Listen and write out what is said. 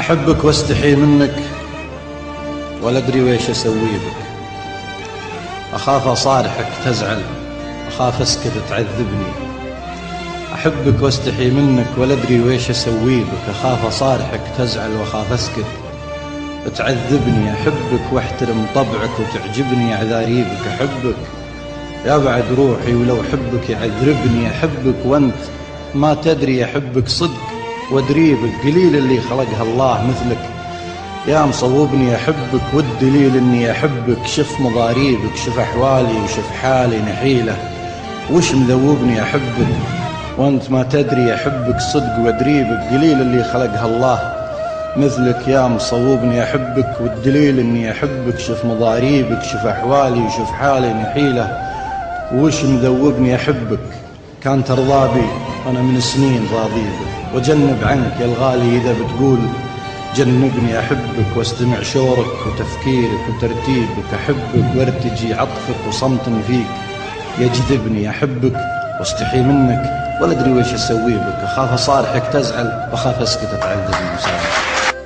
أحبك واستحي منك ولا أدري ويش أسوي بك. أخاف أصارحك تزعل أخاف أسكت تعذبني. أحبك واستحي منك ولا أدري ويش أسوي بك. أخاف أصارحك تزعل وأخاف أسكت تعذبني. أحبك واحترم طبعك وتعجبني أعذاريبك أحبك يا بعد روحي ولو حبك يعذربني. أحبك وأنت ما تدري أحبك صدق. وادريبك قليل اللي خلقها الله مثلك. يا مصوبني أحبك والدليل إني أحبك. شف مضاريبك شف أحوالي وشف حالي نحيلة. وش مذوبني أحبك؟ وأنت ما تدري أحبك صدق وادريبك قليل اللي خلقها الله مثلك. يا مصوبني أحبك والدليل إني أحبك. شف مضاريبك شف أحوالي وشف حالي نحيلة. وش مذوبني أحبك؟ كان ترضى بي. أنا من سنين راضي بك وجنب عنك يا الغالي إذا بتقول جنبني أحبك واستمع شورك وتفكيرك وترتيبك أحبك وارتجي عطفك وصمت فيك. يجذبني أحبك واستحي منك ولا أدري ويش أسوي بك. أخاف أصارحك تزعل وأخاف أسكت تعذبني مسامح